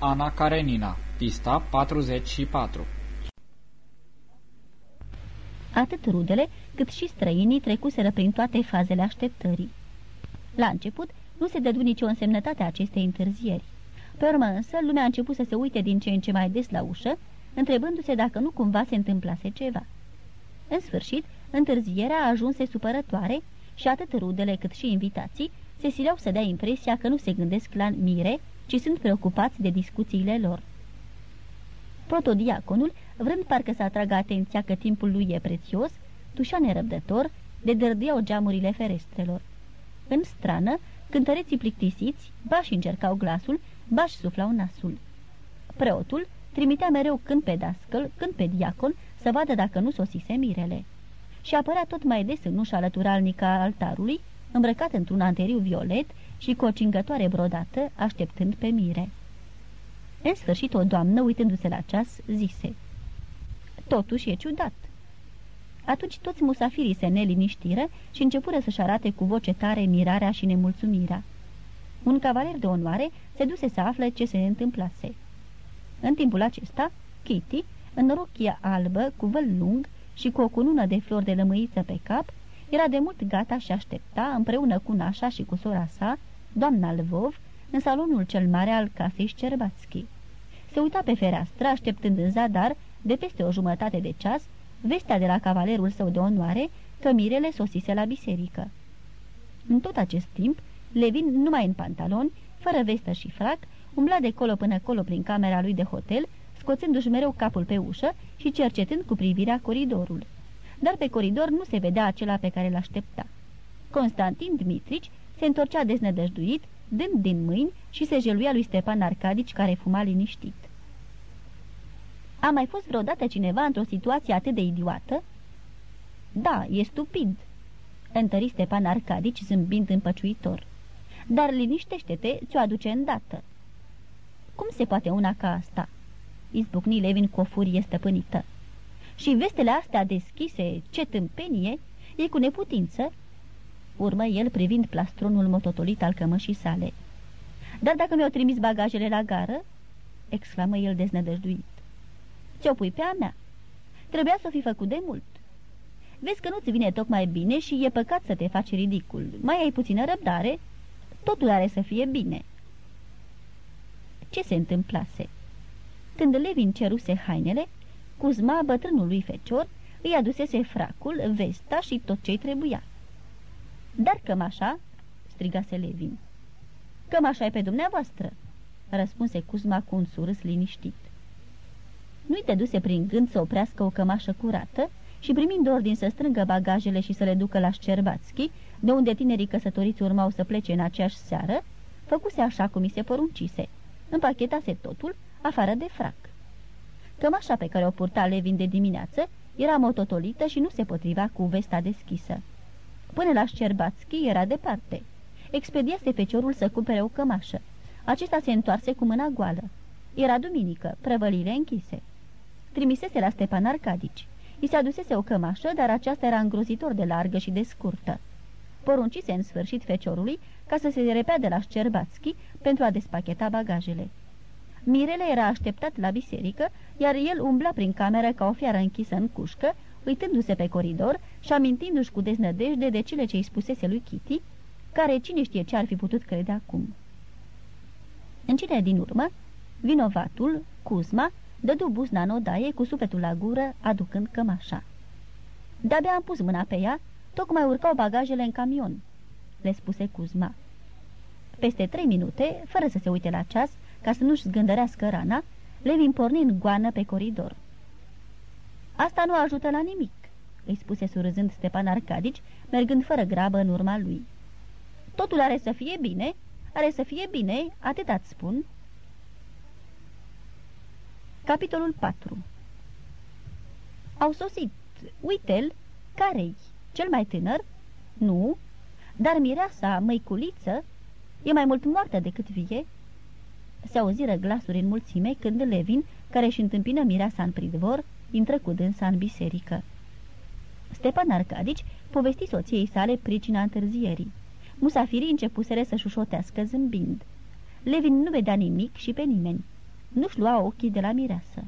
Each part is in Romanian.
Ana Karenina, pista 44 Atât rudele, cât și străinii trecuseră prin toate fazele așteptării. La început, nu se dădu nicio însemnătate a acestei întârzieri. Pe urmă însă, lumea a început să se uite din ce în ce mai des la ușă, întrebându-se dacă nu cumva se întâmplase ceva. În sfârșit, întârzierea ajunse supărătoare și atât rudele cât și invitații se sileau să dea impresia că nu se gândesc la mire, ci sunt preocupați de discuțiile lor. Protodiaconul, vrând parcă să atragă atenția că timpul lui e prețios, tușa nerăbdător, de dărdeau geamurile ferestrelor. În strană, cântăreții plictisiți, bași încercau glasul, bași suflau nasul. Preotul trimitea mereu când pe dascăl, când pe diacon, să vadă dacă nu sosise mirele. Și apărea tot mai des în ușa alăturalnică a altarului, îmbrăcat într-un anteriu violet și cu o cingătoare brodată, așteptând pe mire. În sfârșit, o doamnă, uitându-se la ceas, zise Totuși e ciudat. Atunci toți musafirii se neliniștiră și începură să-și arate cu voce tare mirarea și nemulțumirea. Un cavaler de onoare se duse să afle ce se întâmplase. În timpul acesta, Kitty, în rochia albă, cu văl lung și cu o cunună de flori de lămâiță pe cap, era de mult gata și aștepta, împreună cu nașa și cu sora sa, doamna Lvov, în salonul cel mare al casei Șcerbațchi. Se uita pe fereastră, așteptând în zadar, de peste o jumătate de ceas, vestea de la cavalerul său de onoare că mirele sosise la biserică. În tot acest timp, Levin, numai în pantaloni, fără vestă și frac, umbla de colo până colo prin camera lui de hotel, scoțându-și mereu capul pe ușă și cercetând cu privirea coridorul. Dar pe coridor nu se vedea acela pe care l-aștepta. Constantin Dmitrici se întorcea deznădăjduit, dând din mâini și se jeluia lui Stepan Arcadici care fuma liniștit. A mai fost vreodată cineva într-o situație atât de idiotă? Da, e stupid, întări Stepan Arcadici zâmbind împăciuitor. Dar liniștește-te, ți-o aduce îndată. Cum se poate una ca asta? Izbucni Levin cu o furie stăpânită. Și vestele astea deschise, ce tâmpenie, e cu neputință? Urmă el privind plastronul mototolit al cămășii sale. Dar dacă mi-au trimis bagajele la gară? exclamă el deznădăjduit. Ți-o pui pe a mea. Trebuia să o fi făcut de mult. Vezi că nu-ți vine tocmai bine și e păcat să te faci ridicul. Mai ai puțină răbdare? Totul are să fie bine. Ce se întâmplase? Când Levin ceruse hainele, Cuzma, bătrânul lui fecior, îi adusese fracul, vesta și tot ce-i trebuia. Dar cămașa?" strigase Levin. Cămașa e pe dumneavoastră," răspunse Cuzma cu un surâs liniștit. Nu-i te duse prin gând să oprească o cămașă curată și primind ordin să strângă bagajele și să le ducă la Șcerbațchi, de unde tinerii căsătoriți urmau să plece în aceeași seară, făcuse așa cum i se poruncise. Împachetase totul, afară de frac. Cămașa pe care o purta Levin de dimineață era mototolită și nu se potriva cu vesta deschisă. Până la Șcerbațchi era departe. Expediase feciorul să cumpere o cămașă. Acesta se întoarse cu mâna goală. Era duminică, prăvălile închise. Trimisese la Stepan Arcadici. I se adusese o cămașă, dar aceasta era îngrozitor de largă și de scurtă. Poruncise în sfârșit feciorului ca să se repea de la Șcerbațchi pentru a despacheta bagajele. Mirele era așteptat la biserică, iar el umbla prin cameră ca o fiară închisă în cușcă, uitându-se pe coridor și amintindu-și cu deznădejde de cele ce îi spusese lui Kitty, care cine știe ce ar fi putut crede acum. În cine din urmă, vinovatul, Cuzma, dădu buzna în odaie cu sufletul la gură, aducând cămașa. De-abia am pus mâna pe ea, tocmai urcau bagajele în camion, le spuse Cuzma. Peste trei minute, fără să se uite la ceas, ca să nu-și zgândărească rana, Levin porni în goană pe coridor. Asta nu ajută la nimic, îi spuse surâzând Stepan Arcadici, mergând fără grabă în urma lui. Totul are să fie bine, are să fie bine, atât-ți spun. Capitolul 4 Au sosit. Uite-l, care-i? Cel mai tânăr? Nu. Dar mireasa, măiculiță, e mai mult moartă decât vie. Se auziră glasuri în mulțime când Levin, care își întâmpină mireasa în pridvor, intră cu dânsa în biserică. Stepan Arcadici povesti soției sale pricina întârzierii. Musafirii începuseră să șușotească zâmbind. Levin nu vedea nimic și pe nimeni. nu-și lua ochii de la mireasă.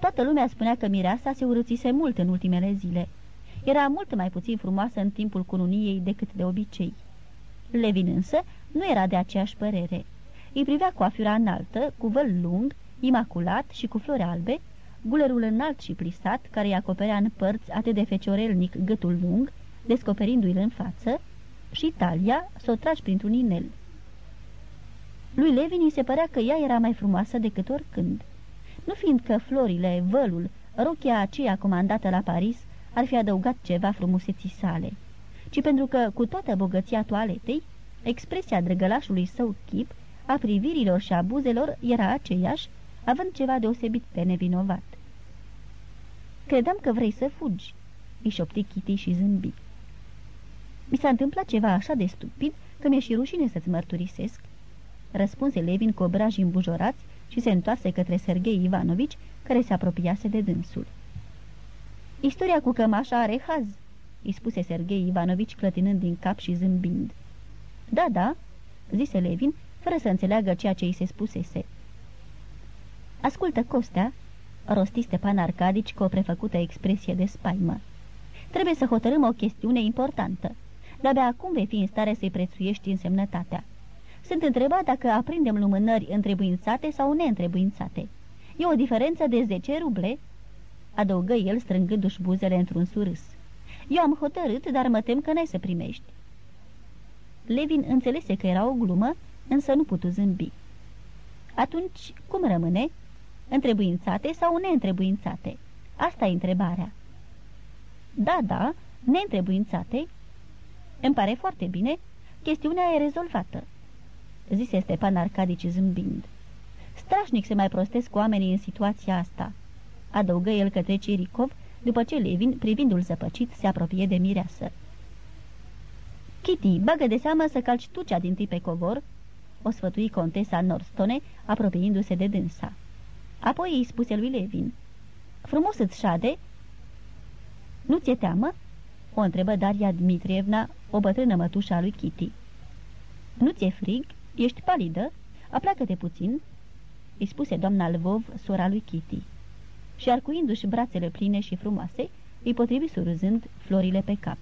Toată lumea spunea că mireasa se urățise mult în ultimele zile. Era mult mai puțin frumoasă în timpul cununiei decât de obicei. Levin însă nu era de aceeași părere. Îi privea coafiura înaltă, cu văl lung, imaculat și cu flori albe, gulerul înalt și plisat, care îi acoperea în părți atât de feciorelnic gâtul lung, descoperindu-i în față, și talia să o tragi printr-un inel. Lui Levin îi se părea că ea era mai frumoasă decât oricând. Nu fiindcă florile, vălul, rochia aceea comandată la Paris ar fi adăugat ceva frumuseții sale, ci pentru că, cu toată bogăția toaletei, expresia drăgălașului său chip, a privirilor și a buzelor era aceeași, având ceva deosebit pe nevinovat. Credeam că vrei să fugi," îi șopti Kitty și zâmbi. Mi s-a întâmplat ceva așa de stupid că mi-e și rușine să-ți mărturisesc," răspunse Levin cu obraji îmbujorați și se întoarse către Sergei Ivanovici, care se apropiase de dânsul. Istoria cu cămașa are haz," îi spuse Sergei Ivanovici clătinând din cap și zâmbind. Da, da," zise Levin, fără să înțeleagă ceea ce îi se spusese. Ascultă, Costea," rosti Stepan Arcadici cu o prefăcută expresie de spaimă. Trebuie să hotărâm o chestiune importantă. De-abia acum vei fi în stare să-i prețuiești însemnătatea. Sunt întrebat dacă aprindem lumânări întrebuințate sau neîntrebuințate. E o diferență de 10 ruble?" adăugă el strângându-și buzele într-un surâs. Eu am hotărât, dar mă tem că n-ai să primești." Levin înțelese că era o glumă, însă nu putu zâmbi. Atunci, cum rămâne? Întrebuințate sau neîntrebuințate? Asta e întrebarea. Da, da, neîntrebuințate. Îmi pare foarte bine, chestiunea e rezolvată, zise Stepan Arcadici zâmbind. Strașnic se mai prostesc oamenii în situația asta, adăugă el către Ciricov, după ce Levin, privindu-l zăpăcit, se apropie de mireasă. Kitty, bagă de seamă să calci tu cea din pe covor, o sfătui contesa Norstone, apropiindu-se de dânsa. Apoi îi spuse lui Levin. Frumos îți șade?" Nu ți-e teamă?" o întrebă Daria Dmitrievna, o bătrână mătușă a lui Kitty. Nu ți-e frig? Ești palidă? Apleacă-te puțin," îi spuse doamna Lvov, sora lui Kitty. Și arcuindu-și brațele pline și frumoase, îi potrivi surâzând florile pe cap.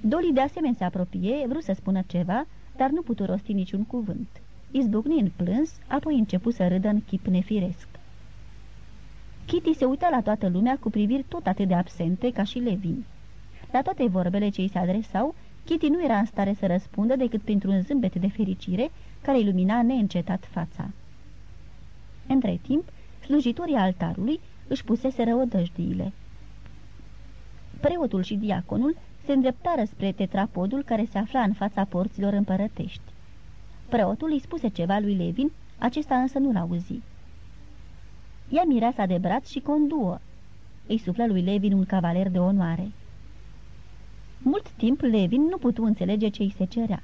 Doli de asemenea se apropie, vrut să spună ceva, dar nu putu rosti niciun cuvânt. Izbucni în plâns, apoi începu să râdă în chip nefiresc. Kitty se uita la toată lumea cu priviri tot atât de absente ca și Levin. La toate vorbele ce îi se adresau, Kitty nu era în stare să răspundă decât printr-un zâmbet de fericire care ilumina neîncetat fața. Între timp, slujitorii altarului își puseseră odăjdiile. Preotul și diaconul se îndreptară spre tetrapodul care se afla în fața porților împărătești. Preotul îi spuse ceva lui Levin, acesta însă nu l-auzi. Ia mireasa de braț și conduă, îi suflă lui Levin un cavaler de onoare. Mult timp Levin nu putu înțelege ce îi se cerea.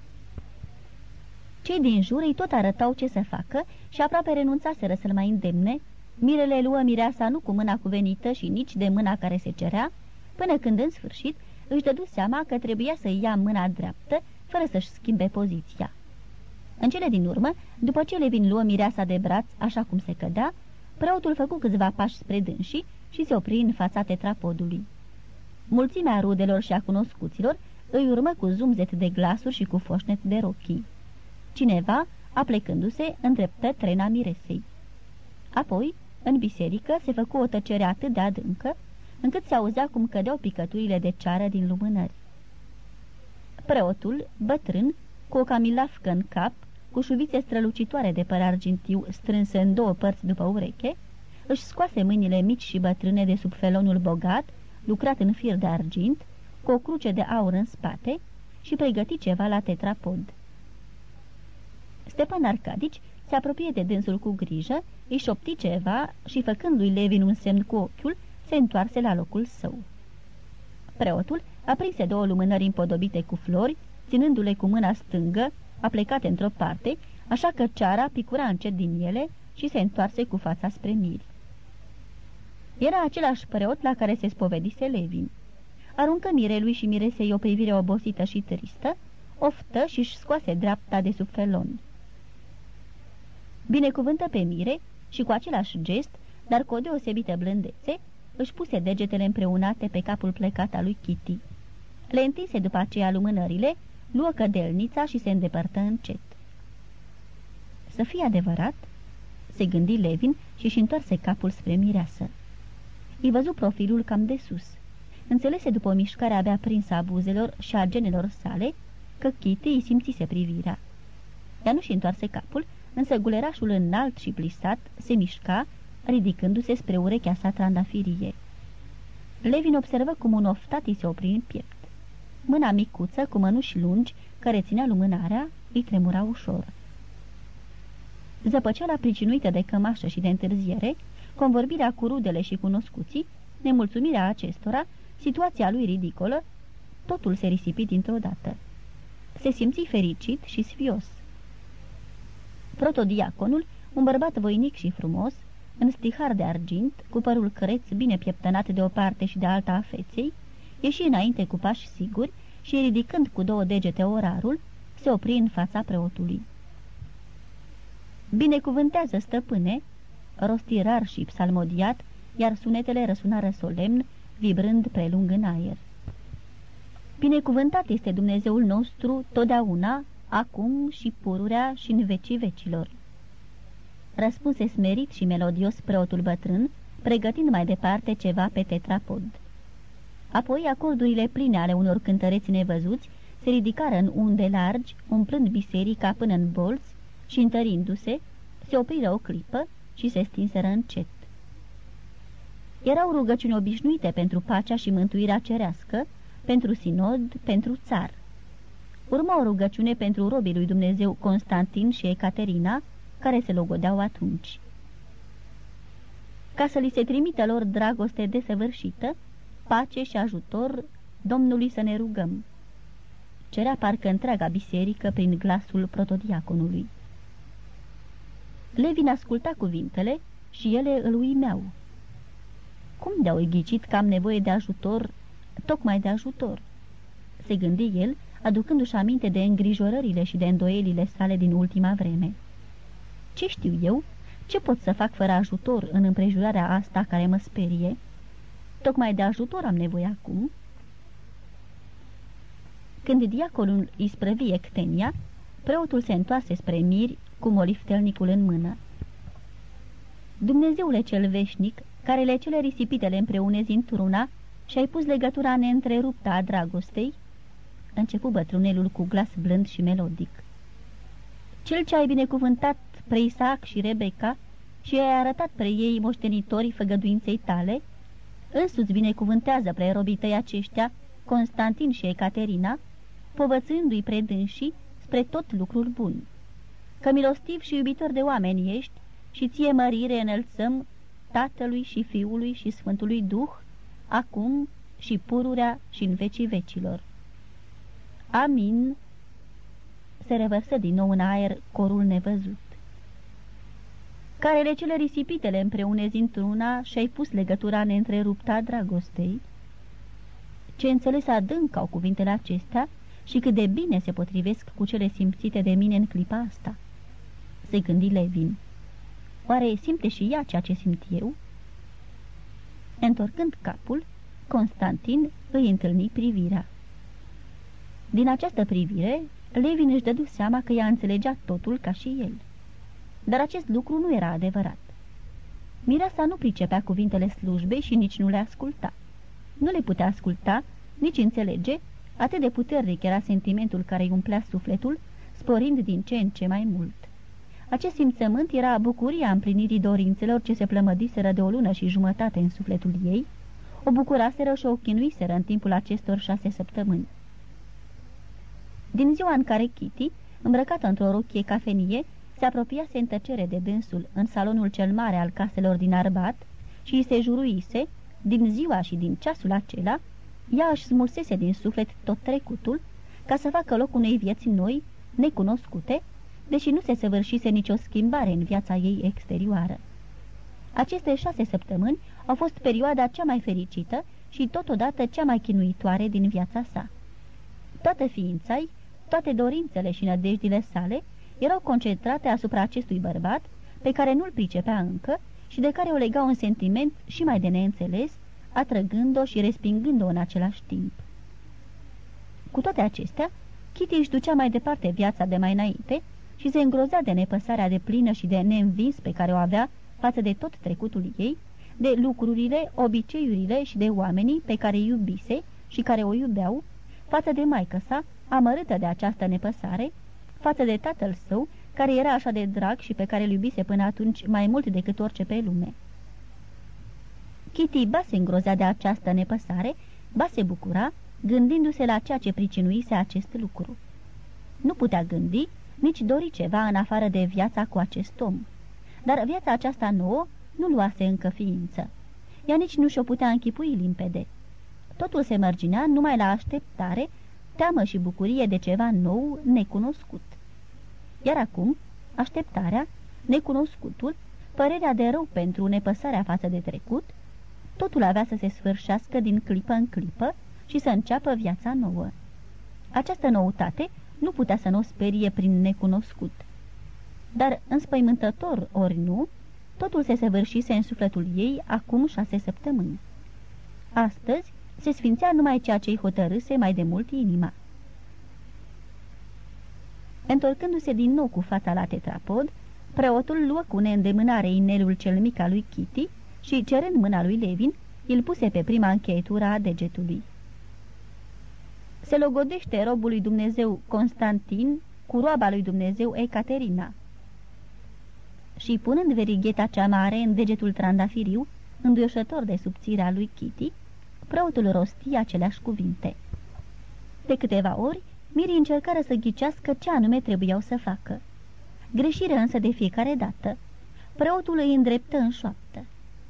Cei din jur îi tot arătau ce să facă și aproape renunțaseră să-l mai îndemne, mirele luă mireasa nu cu mâna cuvenită și nici de mâna care se cerea, până când în sfârșit își dădu seama că trebuia să ia mâna dreaptă fără să-și schimbe poziția. În cele din urmă, după ce Levin luă mireasa de braț așa cum se cădea, preotul făcu câțiva pași spre dânsii și se opri în fața tetrapodului. Mulțimea rudelor și a cunoscuților îi urmă cu zumzet de glasuri și cu foșnet de rochii. Cineva, aplecându-se, îndreptă trena miresei. Apoi, în biserică, se făcu o tăcere atât de adâncă, încât se auzea cum cădeau picăturile de ceară din lumânări. Preotul, bătrân, cu o camilafcă în cap, cu șuvițe strălucitoare de păr argintiu strânse în două părți după ureche, își scoase mâinile mici și bătrâne de sub felonul bogat, lucrat în fir de argint, cu o cruce de aur în spate și pregăti ceva la tetrapod. Stepan Arcadici se apropie de dânsul cu grijă, îi șopti ceva și, făcând lui Levin un semn cu ochiul, se întoarse la locul său. Preotul aprinse două lumânări împodobite cu flori, ținându-le cu mâna stângă, aplecate într-o parte, așa că ceara picura încet din ele și se întoarse cu fața spre miri. Era același preot la care se spovedise Levin. Aruncă mirelui și miresei o privire obosită și tristă, oftă și-și scoase dreapta de sub felon. Binecuvântă pe mire și cu același gest, dar cu o deosebită blândețe, își puse degetele împreunate pe capul plecat al lui Kitty. Le întinse după aceea lumânările, luă cădelnița și se îndepărtă încet. Să fie adevărat, se gândi Levin și-și întoarse capul spre mireasă. Îi văzu profilul cam de sus. Înțelese după o mișcare abia prinsă a buzelor și a genelor sale că Kitty îi simțise privirea. Ea nu și întoarse capul, însă gulerașul înalt și plisat se mișca, ridicându-se spre urechea sa trandafirie. Levin observă cum un oftat îi se opri în piept. Mâna micuță, cu mănuși lungi, care ținea lumânarea, îi tremura ușor. Zăpăceala pricinuită de cămașă și de întârziere, convorbirea cu rudele și cunoscuții, nemulțumirea acestora, situația lui ridicolă, totul se risipi dintr-o dată. Se simți fericit și sfios. Protodiaconul, un bărbat voinic și frumos, în stihar de argint, cu părul căreț bine pieptănat de o parte și de alta a feței, ieși înainte cu pași siguri și, ridicând cu două degete orarul, se opri în fața preotului. Binecuvântează, stăpâne!" rosti rar și psalmodiat, iar sunetele răsunară solemn, vibrând prelung în aer. Binecuvântat este Dumnezeul nostru totdeauna, acum și pururea și în vecii vecilor. Răspunse smerit și melodios preotul bătrân, pregătind mai departe ceva pe tetrapod. Apoi acordurile pline ale unor cântăreți nevăzuți se ridicară în unde largi, umplând biserica până în bolți și, întărindu-se, se opriră o clipă și se stinseră încet. Erau rugăciuni obișnuite pentru pacea și mântuirea cerească, pentru sinod, pentru țar. Urma o rugăciune pentru robii lui Dumnezeu Constantin și Ecaterina, care se logodeau atunci. Ca să li se trimită lor dragoste desăvârșită, pace și ajutor, Domnului să ne rugăm. Cerea parcă întreaga biserică prin glasul protodiaconului. Levin asculta cuvintele și ele îl uimeau. Cum de-au ghicit că am nevoie de ajutor, tocmai de ajutor? Se gândi el, aducându-și aminte de îngrijorările și de îndoielile sale din ultima vreme. Ce știu eu? Ce pot să fac fără ajutor în împrejurarea asta care mă sperie?" Tocmai de ajutor am nevoie acum." Când diacolul îi sprăvi ectenia, preotul se întoarse spre miri cu moliftelnicul în mână. Dumnezeule cel veșnic, care le cele risipitele împreunezi într-una și ai pus legătura neîntreruptă a dragostei, începu bătrânelul cu glas blând și melodic. Cel ce ai binecuvântat pre Isaac și Rebecca și ai arătat pre ei moștenitorii făgăduinței tale, însuți binecuvântează pre tăi aceștia, Constantin și Ecaterina, povățându-i predânsii spre tot lucrul bun. Că milostiv și iubitor de oameni ești și ție mărire înălțăm Tatălui și Fiului și Sfântului Duh, acum și pururea și în vecii vecilor. Amin. Se revărsă din nou în aer corul nevăzut care le cele risipitele împreunezi într-una și-ai pus legătura neîntreruptă a dragostei? Ce înțeles adânc au cuvintele acestea și cât de bine se potrivesc cu cele simțite de mine în clipa asta? Se gândi Levin. Oare simte și ea ceea ce simt eu? Întorcând capul, Constantin îi întâlni privirea. Din această privire, Levin își dădu seama că ea înțelegea totul ca și el dar acest lucru nu era adevărat. Mireasa nu pricepea cuvintele slujbei și nici nu le asculta. Nu le putea asculta, nici înțelege, atât de puternic era sentimentul care îi umplea sufletul, sporind din ce în ce mai mult. Acest simțământ era bucuria împlinirii dorințelor ce se plămădiseră de o lună și jumătate în sufletul ei, o bucuraseră și o chinuiseră în timpul acestor șase săptămâni. Din ziua în care Kitty, îmbrăcată într-o rochie cafenie, se apropiase în tăcere de dânsul în salonul cel mare al caselor din Arbat și îi se juruise, din ziua și din ceasul acela, ea își smulsese din suflet tot trecutul ca să facă loc unei vieți noi, necunoscute, deși nu se săvârșise nicio schimbare în viața ei exterioară. Aceste șase săptămâni au fost perioada cea mai fericită și totodată cea mai chinuitoare din viața sa. Toată ființa toate dorințele și nădejdile sale erau concentrate asupra acestui bărbat, pe care nu-l pricepea încă și de care o lega un sentiment și mai de neînțeles, atrăgând-o și respingând-o în același timp. Cu toate acestea, Kitty își ducea mai departe viața de mai înainte și se îngrozea de nepăsarea de plină și de neînvins pe care o avea față de tot trecutul ei, de lucrurile, obiceiurile și de oamenii pe care îi iubise și care o iubeau, față de maică sa, amărâtă de această nepăsare, față de tatăl său, care era așa de drag și pe care îl iubise până atunci mai mult decât orice pe lume. Kitty ba se îngrozea de această nepăsare, ba se bucura, gândindu-se la ceea ce pricinuise acest lucru. Nu putea gândi, nici dori ceva în afară de viața cu acest om. Dar viața aceasta nouă nu luase încă ființă. Ea nici nu și-o putea închipui limpede. Totul se mărginea numai la așteptare, teamă și bucurie de ceva nou, necunoscut. Iar acum, așteptarea, necunoscutul, părerea de rău pentru nepăsarea față de trecut, totul avea să se sfârșească din clipă în clipă și să înceapă viața nouă. Această noutate nu putea să nu o sperie prin necunoscut. Dar, înspăimântător ori nu, totul se săvârșise în sufletul ei acum șase săptămâni. Astăzi se sfințea numai ceea ce-i hotărâse mai de mult inima. Întorcându-se din nou cu fața la tetrapod, preotul luă cu neîndemânare inelul cel mic al lui Kitty și, cerând mâna lui Levin, îl puse pe prima încheietură a degetului. Se logodește robul lui Dumnezeu Constantin cu roaba lui Dumnezeu Ecaterina. Și punând verigheta cea mare în degetul trandafiriu, înduioșător de subțirea lui Kitty, preotul rosti aceleași cuvinte. De câteva ori, Miri încercară să ghicească ce anume trebuiau să facă. Greșire însă de fiecare dată. Preotul îi îndreptă în șoaptă.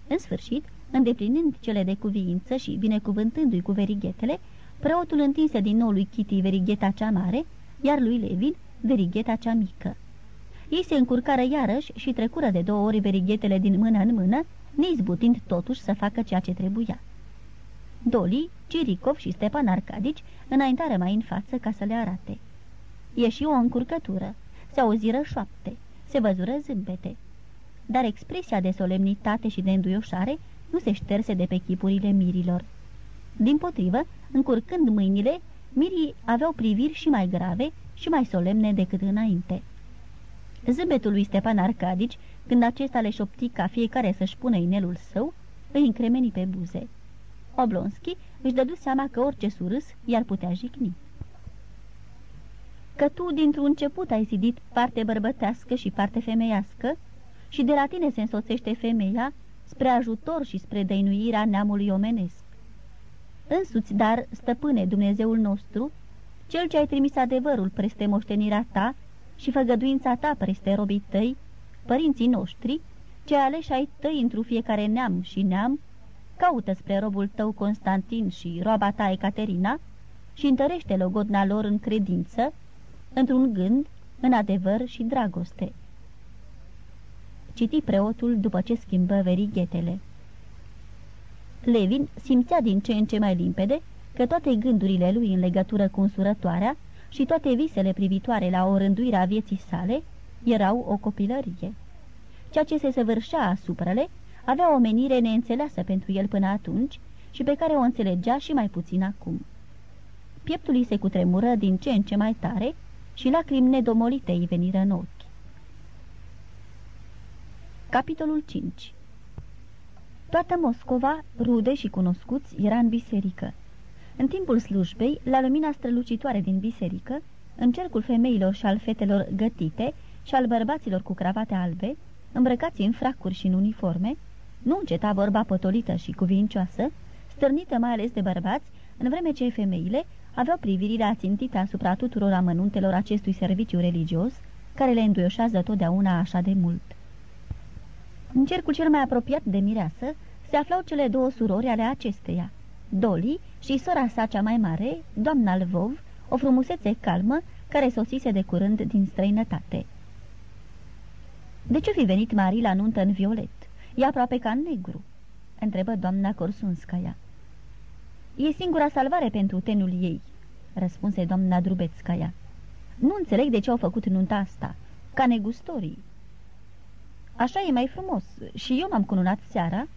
În sfârșit, îndeplinind cele de cuviință și binecuvântându-i cu verighetele, preotul întinse din nou lui Kitty verigheta cea mare, iar lui Levin verigheta cea mică. Ei se încurcară iarăși și trecură de două ori verighetele din mână în mână, neizbutind totuși să facă ceea ce trebuia. Doli, Ciricov și Stepan Arcadici înaintară mai în față ca să le arate. Ieși o încurcătură, se auziră șoapte, se văzură zâmbete. Dar expresia de solemnitate și de înduioșare nu se șterse de pe chipurile mirilor. Din potrivă, încurcând mâinile, mirii aveau priviri și mai grave și mai solemne decât înainte. Zâmbetul lui Stepan Arcadici, când acesta le șopti ca fiecare să-și pună inelul său, îi încremeni pe buze. Oblonski își dădu seama că orice surâs i-ar putea jicni. Că tu dintr-un început ai zidit parte bărbătească și parte femeiască și de la tine se însoțește femeia spre ajutor și spre dăinuirea neamului omenesc. Însuți, dar, stăpâne Dumnezeul nostru, cel ce ai trimis adevărul preste moștenirea ta și făgăduința ta preste robii tăi, părinții noștri, ce aleși ai tăi într fiecare neam și neam, caută spre robul tău Constantin și roaba ta Ecaterina și întărește logodna lor în credință, într-un gând, în adevăr și dragoste. Citi preotul după ce schimbă verighetele. Levin simțea din ce în ce mai limpede că toate gândurile lui în legătură cu însurătoarea și toate visele privitoare la o rânduire a vieții sale erau o copilărie. Ceea ce se săvârșea asupra le avea o menire neînțeleasă pentru el până atunci și pe care o înțelegea și mai puțin acum. Pieptul îi se cutremură din ce în ce mai tare și lacrimi nedomolite îi veniră în ochi. Capitolul 5 Toată Moscova, rude și cunoscuți, era în biserică. În timpul slujbei, la lumina strălucitoare din biserică, în cercul femeilor și al fetelor gătite și al bărbaților cu cravate albe, îmbrăcați în fracuri și în uniforme, nu înceta vorba potolită și cuvincioasă, stârnită mai ales de bărbați, în vreme ce femeile aveau privirile ațintite asupra tuturor amănuntelor acestui serviciu religios, care le înduioșează totdeauna așa de mult. În cercul cel mai apropiat de mireasă se aflau cele două surori ale acesteia, Doli și sora sa cea mai mare, doamna Lvov, o frumusețe calmă care sosise de curând din străinătate. De ce fi venit Marie la nuntă în violet? E aproape ca negru?" întrebă doamna Korsunskaya. E singura salvare pentru tenul ei," răspunse doamna Drubetskaya. Nu înțeleg de ce au făcut nunta asta, ca negustorii." Așa e mai frumos. Și eu m-am cununat seara?"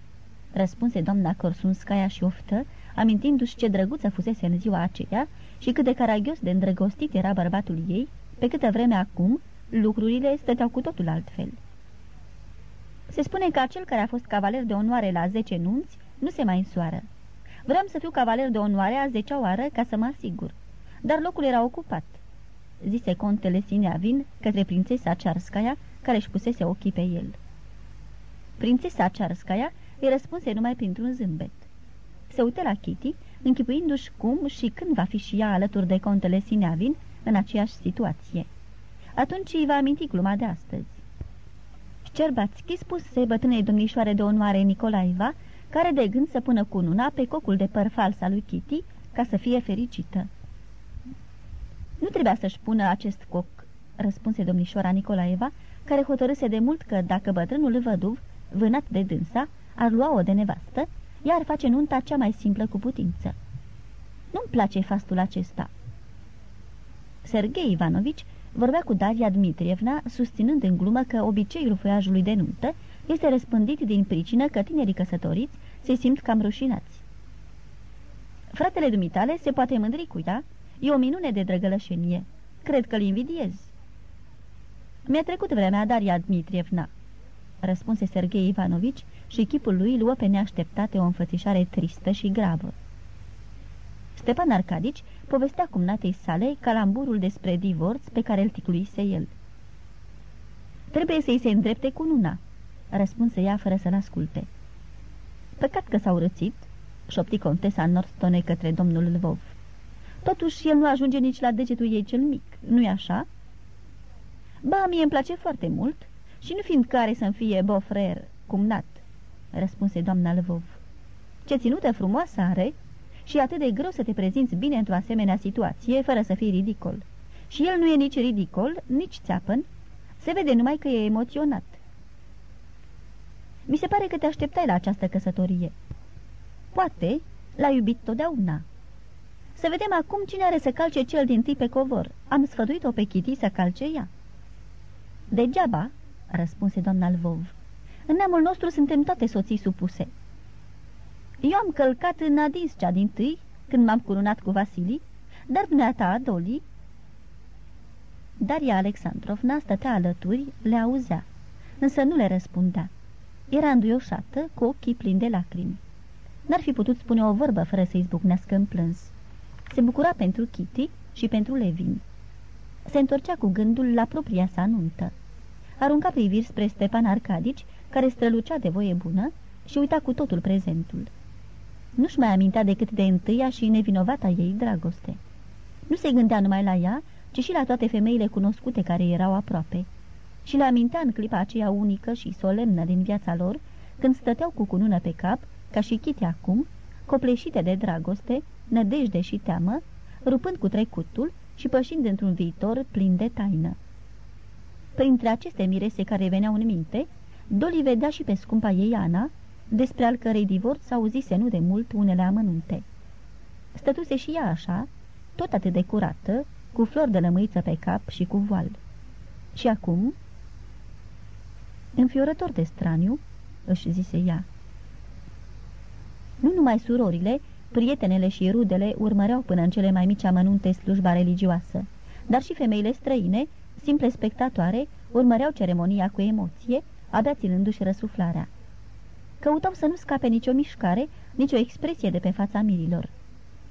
răspunse doamna Corsunskaya și oftă, amintindu-și ce drăguță fusese în ziua aceea și cât de caragios de îndrăgostit era bărbatul ei, pe câtă vreme acum lucrurile stăteau cu totul altfel. Se spune că acel care a fost cavaler de onoare la zece nunți nu se mai însoară. Vreau să fiu cavaler de onoare a zecea oară ca să mă asigur, dar locul era ocupat, zise contele Sineavin către prințesa Cearskaya, care își pusese ochii pe el. Prințesa Cearskaya îi răspunse numai printr-un zâmbet. Se uită la Kitty, închipuindu-și cum și când va fi și ea alături de contele Sineavin în aceeași situație. Atunci îi va aminti gluma de astăzi. Șcerbațchi spuse bătrânei domnișoare de onoare Nicolaiva, care de gând să pună cununa pe cocul de păr fals al lui Kitty, ca să fie fericită. Nu trebuia să-și pună acest coc, răspunse domnișoara Nicolaeva, care hotărâse de mult că dacă bătrânul văduv, vânat de dânsa, ar lua-o de nevastă, ea ar face nunta cea mai simplă cu putință. Nu-mi place fastul acesta. Sergei Ivanovici vorbea cu Daria Dmitrievna, susținând în glumă că obiceiul foiajului de nuntă este răspândit din pricină că tinerii căsătoriți se simt cam rușinați. Fratele dumitale se poate mândri cu ea, e o minune de drăgălășenie. Cred că-l invidiez. Mi-a trecut vremea, Daria Dmitrievna, răspunse Sergei Ivanovici și chipul lui luă pe neașteptate o înfățișare tristă și gravă. Stepan Arcadici povestea cum natei sale calamburul despre divorț pe care îl ticluise el. Trebuie să-i se îndrepte cu luna, răspunse ea fără să-l asculte. Păcat că s-au rățit, șopti contesa Norstone către domnul Lvov. Totuși, el nu ajunge nici la degetul ei cel mic, nu-i așa? Ba, mie îmi place foarte mult și nu fiind care să-mi fie bofrer, cumnat, răspunse doamna Lvov. Ce ținută frumoasă are și atât de greu să te prezinți bine într-o asemenea situație, fără să fii ridicol. Și el nu e nici ridicol, nici țeapăn, se vede numai că e emoționat. Mi se pare că te așteptai la această căsătorie. Poate l-a iubit totdeauna. Să vedem acum cine are să calce cel din tâi pe covor. Am sfătuit-o pe Chiti să calce ea. Degeaba, răspunse doamna Lvov. În neamul nostru suntem toate soții supuse. Eu am călcat în adins cea din tâi, când m-am curunat cu Vasili, dar dumneata, Doli... Daria Alexandrovna stătea alături, le auzea, însă nu le răspundea. Era înduioșată, cu ochii plini de lacrimi. N-ar fi putut spune o vorbă fără să izbucnească în plâns. Se bucura pentru Kitty și pentru Levin. Se întorcea cu gândul la propria sa nuntă. Arunca priviri spre Stepan Arcadici, care strălucea de voie bună și uita cu totul prezentul. Nu-și mai amintea decât de întâia și nevinovata ei dragoste. Nu se gândea numai la ea, ci și la toate femeile cunoscute care erau aproape. Și le amintea în clipa aceea unică și solemnă din viața lor, când stăteau cu cunună pe cap, ca și chite acum, copleșite de dragoste, nădejde și teamă, rupând cu trecutul și pășind într-un viitor plin de taină. Printre aceste mirese care veneau în minte, Doli vedea și pe scumpa ei Ana, despre al cărei divorț auzise nu de mult unele amănunte. Stătuse și ea așa, tot atât de curată, cu flori de lămâiță pe cap și cu voal. Și acum, înfiorător de straniu, își zise ea. Nu numai surorile, prietenele și rudele urmăreau până în cele mai mici amănunte slujba religioasă, dar și femeile străine, simple spectatoare, urmăreau ceremonia cu emoție, abia ținându-și răsuflarea. Căutau să nu scape nicio mișcare, nicio expresie de pe fața mirilor.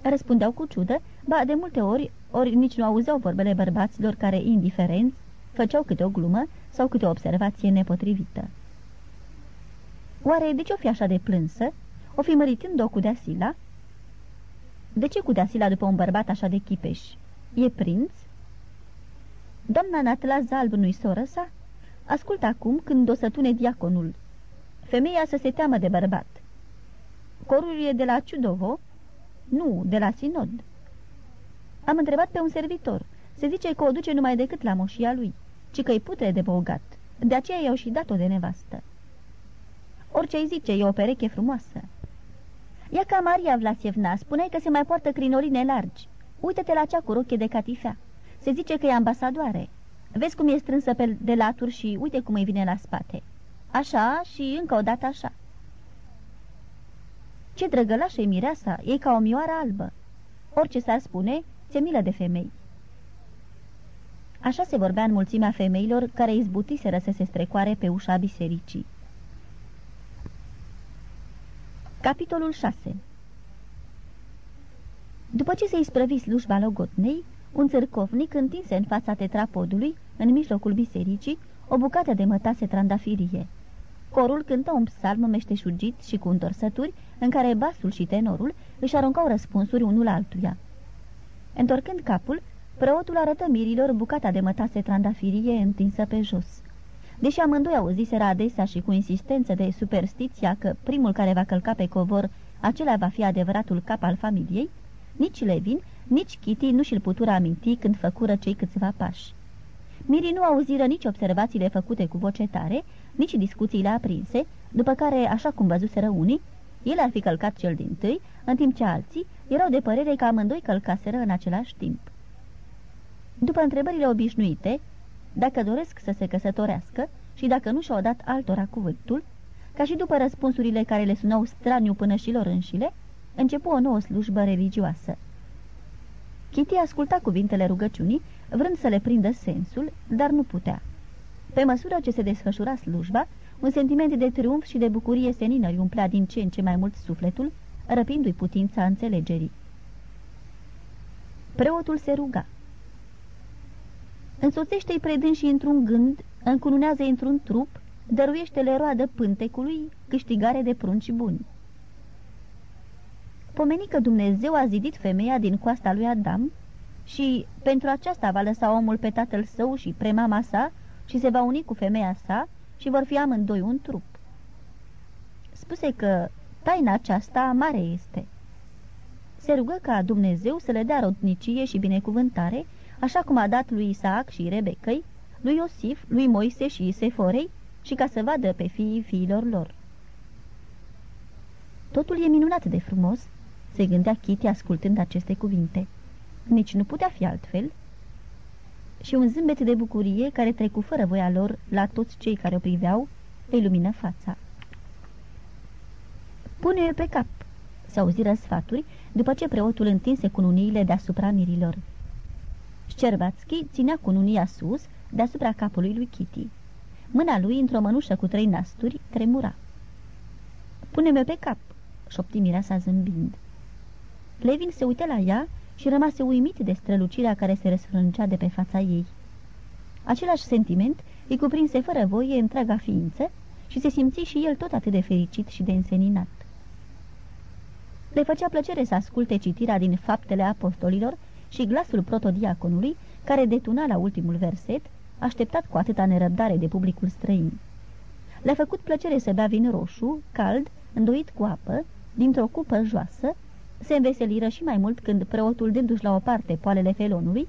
Răspundeau cu ciudă, ba de multe ori, ori nici nu auzeau vorbele bărbaților care, indiferenți, făceau câte o glumă sau câte o observație nepotrivită. Oare de ce o fi așa de plânsă? O fi măritând-o cu Deasila? De ce cu Deasila după un bărbat așa de chipeș? E prinț? Doamna Natla Zalb nu-i soră sa? Ascultă acum când o să tune diaconul. Femeia să se teamă de bărbat. Corul e de la Ciudovo? Nu, de la Sinod. Am întrebat pe un servitor. Se zice că o duce numai decât la moșia lui, ci că-i putre de bogat. De aceea i-au și dat-o de nevastă. Orice-i zice, e o pereche frumoasă. Ia ca Maria Vlasievna, spuneai că se mai poartă crinoline largi. Uită-te la cea cu roche de catifea. Se zice că e ambasadoare. Vezi cum e strânsă pe de laturi și uite cum îi vine la spate. Așa și încă o dată așa. Ce drăgălașă e mireasa, e ca o mioară albă. Orice s-ar spune, ți milă de femei. Așa se vorbea în mulțimea femeilor care izbutiseră să se strecoare pe ușa bisericii. Capitolul 6 După ce se isprăvi slujba logotnei, un țârcovnic întinse în fața tetrapodului, în mijlocul bisericii, o bucată de mătase trandafirie. Corul cântă un psalm meșteșugit și cu întorsături, în care basul și tenorul își aruncau răspunsuri unul altuia. Întorcând capul, preotul arătă mirilor bucata de mătase trandafirie întinsă pe jos. Deși amândoi auziseră adesea și cu insistență de superstiția că primul care va călca pe covor, acela va fi adevăratul cap al familiei, nici Levin, nici Kitty nu și-l putură aminti când făcură cei câțiva pași. Mirii nu auziră nici observațiile făcute cu voce tare, nici discuțiile aprinse, după care, așa cum văzuseră unii, el ar fi călcat cel din tâi, în timp ce alții erau de părere că amândoi călcaseră în același timp. După întrebările obișnuite, dacă doresc să se căsătorească și dacă nu și-au dat altora cuvântul, ca și după răspunsurile care le sunau straniu până și lor înșile, începu o nouă slujbă religioasă. Kitty asculta cuvintele rugăciunii, vrând să le prindă sensul, dar nu putea. Pe măsură ce se desfășura slujba, un sentiment de triumf și de bucurie senină îi umplea din ce în ce mai mult sufletul, răpindu-i putința înțelegerii. Preotul se ruga. Însoțește-i predând și într-un gând, încununează într-un trup, dăruiește-le roadă pântecului, câștigare de prunci buni. Pomeni că Dumnezeu a zidit femeia din coasta lui Adam și pentru aceasta va lăsa omul pe tatăl său și premama sa și se va uni cu femeia sa și vor fi amândoi un trup. Spuse că taina aceasta mare este. Se rugă ca Dumnezeu să le dea rodnicie și binecuvântare, așa cum a dat lui Isaac și Rebecăi, lui Iosif, lui Moise și Seforei, și ca să vadă pe fiii fiilor lor. Totul e minunat de frumos, se gândea Kitty ascultând aceste cuvinte. Nici nu putea fi altfel. Și un zâmbet de bucurie care trecu fără voia lor la toți cei care o priveau, îi lumină fața. Pune-o pe cap, se auziră sfaturi, după ce preotul întinse cununiile deasupra mirilor. Șcervațchi ținea cununia sus, deasupra capului lui Kitty. Mâna lui, într-o mănușă cu trei nasturi, tremura. Pune-mi pe cap, șopti mireasa zâmbind. Levin se uită la ea și rămase uimit de strălucirea care se răsfrângea de pe fața ei. Același sentiment îi cuprinse fără voie întreaga ființă și se simți și el tot atât de fericit și de înseninat. Le făcea plăcere să asculte citirea din Faptele Apostolilor și glasul protodiaconului, care detuna la ultimul verset, așteptat cu atâta nerăbdare de publicul străin. Le-a făcut plăcere să bea vin roșu, cald, îndoit cu apă, dintr-o cupă joasă, se înveseliră și mai mult când preotul, dându-și la o parte poalele felonului,